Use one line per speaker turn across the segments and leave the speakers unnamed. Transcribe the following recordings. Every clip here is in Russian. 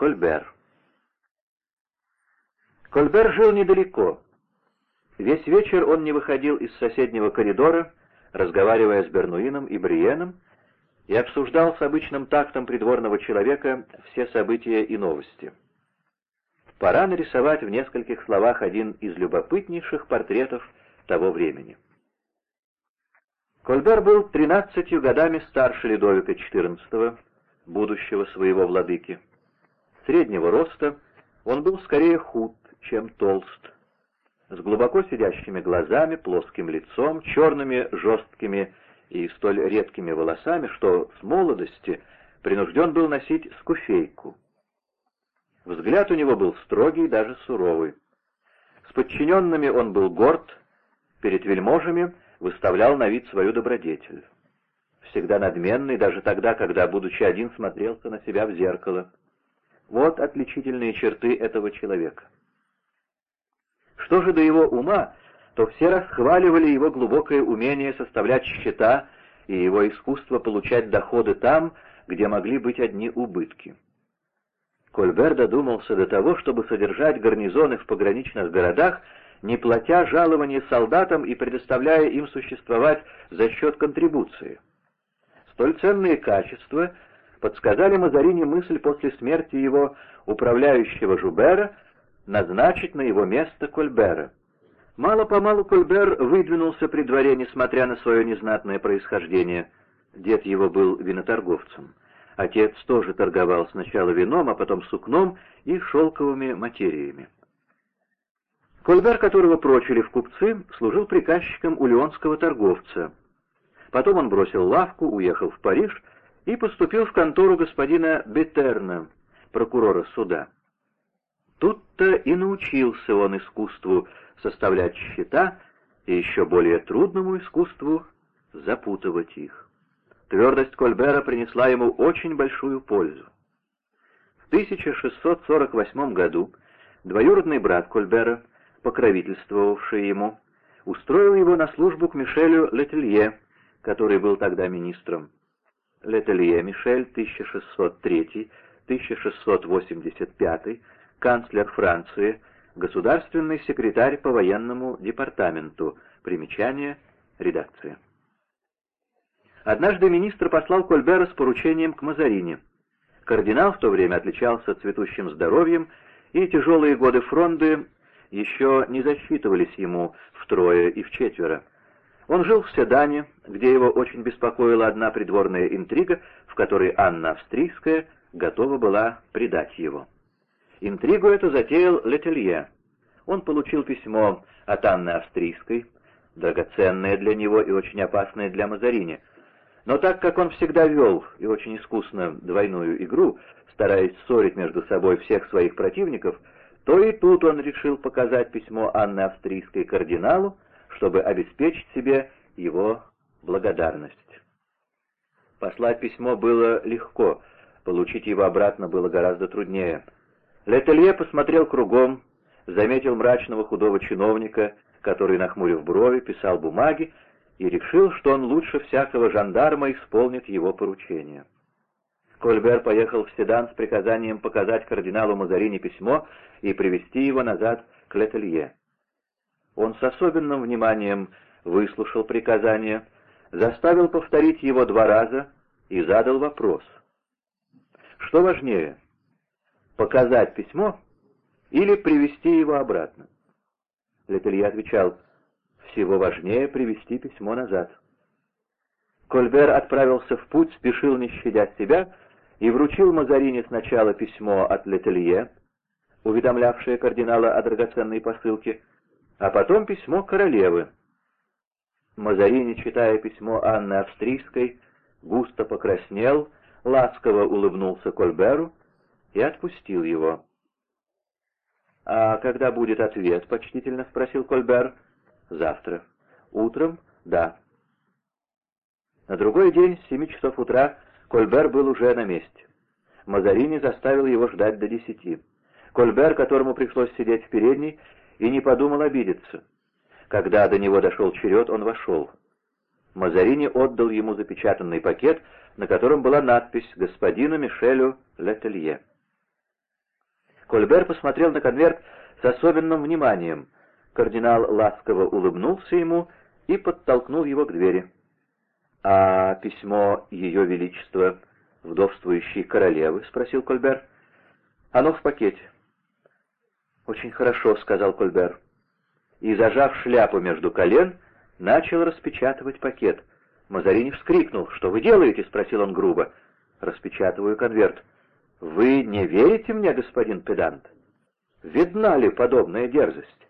Кольбер. Кольбер жил недалеко. Весь вечер он не выходил из соседнего коридора, разговаривая с Бернуином и Бриеном, и обсуждал с обычным тактом придворного человека все события и новости. Пора нарисовать в нескольких словах один из любопытнейших портретов того времени. Кольбер был тринадцатью годами старше Ледовика XIV, будущего своего владыки. Среднего роста, он был скорее худ, чем толст, с глубоко сидящими глазами, плоским лицом, черными, жесткими и столь редкими волосами, что с молодости принужден был носить скуфейку. Взгляд у него был строгий, даже суровый. С подчиненными он был горд, перед вельможами выставлял на вид свою добродетель. Всегда надменный, даже тогда, когда, будучи один, смотрелся на себя в зеркало. Вот отличительные черты этого человека. Что же до его ума, то все расхваливали его глубокое умение составлять счета и его искусство получать доходы там, где могли быть одни убытки. Кольбер додумался до того, чтобы содержать гарнизоны в пограничных городах, не платя жалования солдатам и предоставляя им существовать за счет контрибуции. Столь ценные качества подсказали Мазарини мысль после смерти его управляющего Жубера назначить на его место Кольбера. Мало-помалу Кольбер выдвинулся при дворе, несмотря на свое незнатное происхождение. Дед его был виноторговцем. Отец тоже торговал сначала вином, а потом сукном и шелковыми материями. Кольбер, которого прочили в купцы, служил приказчиком у леонского торговца. Потом он бросил лавку, уехал в Париж и поступил в контору господина Бетерна, прокурора суда. Тут-то и научился он искусству составлять счета и еще более трудному искусству запутывать их. Твердость Кольбера принесла ему очень большую пользу. В 1648 году двоюродный брат Кольбера, покровительствовавший ему, устроил его на службу к Мишелю Летелье, который был тогда министром. Летелье Мишель, 1603-1685, канцлер Франции, государственный секретарь по военному департаменту. Примечание, редакция. Однажды министр послал Кольбера с поручением к Мазарини. Кардинал в то время отличался цветущим здоровьем, и тяжелые годы фронды еще не засчитывались ему втрое и вчетверо. Он жил в Седане, где его очень беспокоила одна придворная интрига, в которой Анна Австрийская готова была предать его. Интригу эту затеял Летелье. Он получил письмо от Анны Австрийской, драгоценное для него и очень опасное для Мазарини, но так как он всегда вел и очень искусно двойную игру, стараясь ссорить между собой всех своих противников, то и тут он решил показать письмо Анны Австрийской кардиналу, чтобы обеспечить себе его благодарность. Послать письмо было легко, получить его обратно было гораздо труднее. Летелье посмотрел кругом, заметил мрачного худого чиновника, который, нахмурив брови, писал бумаги, и решил, что он лучше всякого жандарма исполнит его поручение. Кольбер поехал в Седан с приказанием показать кардиналу Мазарини письмо и привести его назад к Летелье. Он с особенным вниманием выслушал приказание, заставил повторить его два раза и задал вопрос. Что важнее, показать письмо или привести его обратно? Летелье отвечал, всего важнее привести письмо назад. Кольбер отправился в путь, спешил не щадя себя, и вручил Мазарини сначала письмо от Летелье, уведомлявшее кардинала о драгоценной посылке, а потом письмо королевы. Мазарини, читая письмо Анны Австрийской, густо покраснел, ласково улыбнулся Кольберу и отпустил его. «А когда будет ответ?» — почтительно спросил Кольбер. Завтра. Утром? Да. На другой день, с семи часов утра, Кольбер был уже на месте. Мазарини заставил его ждать до десяти. Кольбер, которому пришлось сидеть в передней, и не подумал обидеться. Когда до него дошел черед, он вошел. Мазарини отдал ему запечатанный пакет, на котором была надпись «Господину Мишелю Летелье». Кольбер посмотрел на конверт с особенным вниманием. Кардинал ласково улыбнулся ему и подтолкнул его к двери. «А письмо Ее Величества, вдовствующей королевы?» — спросил Кольбер. «Оно в пакете». «Очень хорошо», — сказал Кольбер. И, зажав шляпу между колен, начал распечатывать пакет. Мазарини вскрикнул. «Что вы делаете?» — спросил он грубо. «Распечатываю конверт». «Вы не верите мне, господин педант? Видна ли подобная дерзость?»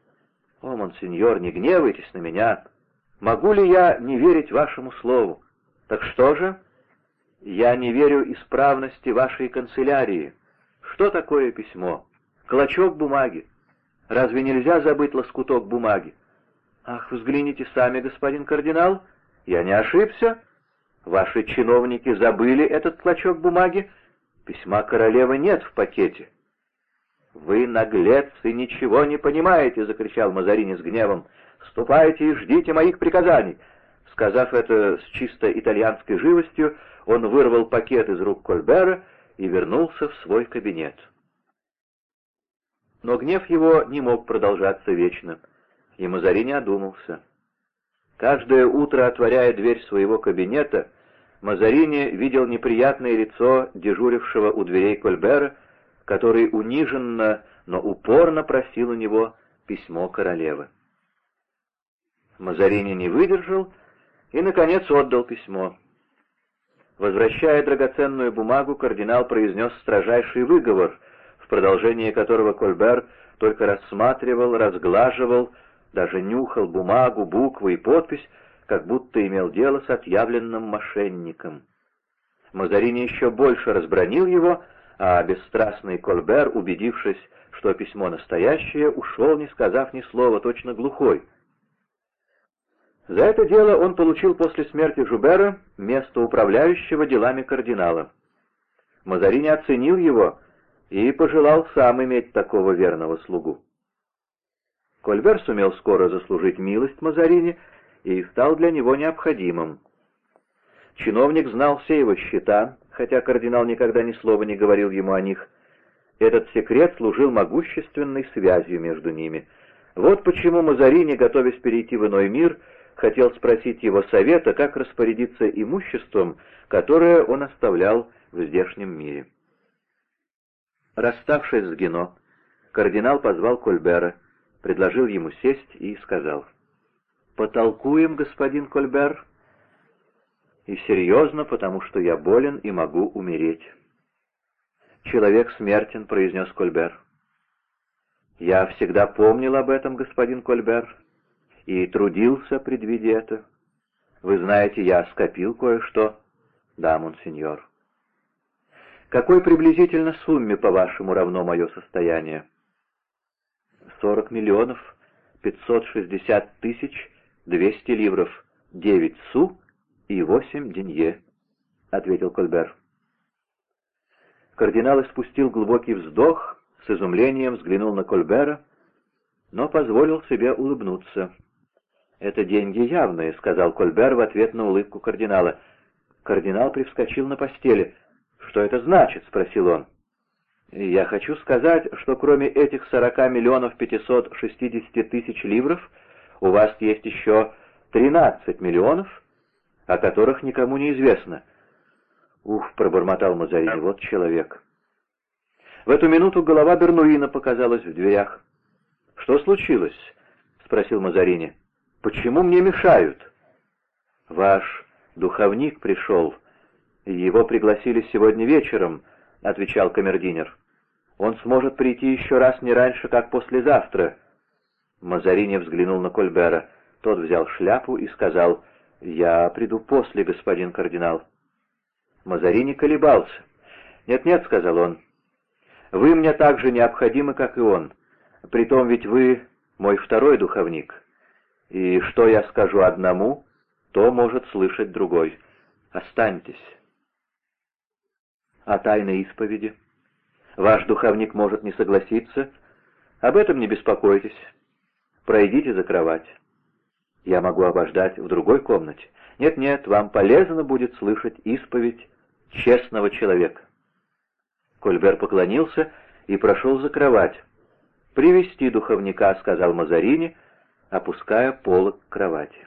«О, монсеньор, не гневайтесь на меня. Могу ли я не верить вашему слову? Так что же? Я не верю исправности вашей канцелярии. Что такое письмо? Клочок бумаги. Разве нельзя забыть лоскуток бумаги? Ах, взгляните сами, господин кардинал. Я не ошибся. Ваши чиновники забыли этот клочок бумаги. Письма королевы нет в пакете. «Вы наглец и ничего не понимаете!» — закричал Мазарини с гневом. «Ступайте и ждите моих приказаний!» Сказав это с чисто итальянской живостью, он вырвал пакет из рук Кольбера и вернулся в свой кабинет. Но гнев его не мог продолжаться вечно, и Мазарини одумался. Каждое утро, отворяя дверь своего кабинета, Мазарини видел неприятное лицо дежурившего у дверей Кольбера, который униженно, но упорно просил у него письмо королевы. Мазарини не выдержал и, наконец, отдал письмо. Возвращая драгоценную бумагу, кардинал произнес строжайший выговор — продолжение которого Кольбер только рассматривал, разглаживал, даже нюхал бумагу, буквы и подпись, как будто имел дело с отъявленным мошенником. Мазарини еще больше разбронил его, а бесстрастный Кольбер, убедившись, что письмо настоящее, ушел, не сказав ни слова, точно глухой. За это дело он получил после смерти Жубера место управляющего делами кардинала. Мазарини оценил его и пожелал сам иметь такого верного слугу. Кольбер сумел скоро заслужить милость Мазарини и стал для него необходимым. Чиновник знал все его счета, хотя кардинал никогда ни слова не говорил ему о них. Этот секрет служил могущественной связью между ними. Вот почему Мазарини, готовясь перейти в иной мир, хотел спросить его совета, как распорядиться имуществом, которое он оставлял в здешнем мире. Расставшись с Гено, кардинал позвал Кольбера, предложил ему сесть и сказал, «Потолкуем, господин Кольбер, и серьезно, потому что я болен и могу умереть». «Человек смертен», — произнес Кольбер. «Я всегда помнил об этом, господин Кольбер, и трудился, предвидя это. Вы знаете, я скопил кое-что». «Да, монсеньор». Какой приблизительно сумме, по-вашему, равно мое состояние? Сорок миллионов пятьсот шестьдесят тысяч двести ливров, девять су и восемь денье, — ответил Кольбер. Кардинал испустил глубокий вздох, с изумлением взглянул на Кольбера, но позволил себе улыбнуться. «Это деньги явные», — сказал Кольбер в ответ на улыбку кардинала. Кардинал привскочил на постели — «Что это значит?» — спросил он. «Я хочу сказать, что кроме этих 40 миллионов 560 тысяч ливров у вас есть еще 13 миллионов, о которых никому не известно». «Ух», — пробормотал Мазарини, — «вот человек». В эту минуту голова Бернуина показалась в дверях. «Что случилось?» — спросил Мазарини. «Почему мне мешают?» «Ваш духовник пришел», «Его пригласили сегодня вечером», — отвечал камердинер. «Он сможет прийти еще раз не раньше, как послезавтра». Мазарини взглянул на Кольбера. Тот взял шляпу и сказал, «Я приду после, господин кардинал». Мазарини колебался. «Нет-нет», — сказал он, — «вы мне так же необходимы, как и он. Притом ведь вы мой второй духовник. И что я скажу одному, то может слышать другой. Останьтесь» о тайной исповеди. Ваш духовник может не согласиться. Об этом не беспокойтесь. Пройдите за кровать. Я могу обождать в другой комнате. Нет-нет, вам полезно будет слышать исповедь честного человека. Кольбер поклонился и прошел за кровать. «Привести духовника», — сказал Мазарини, опуская полок к кровати.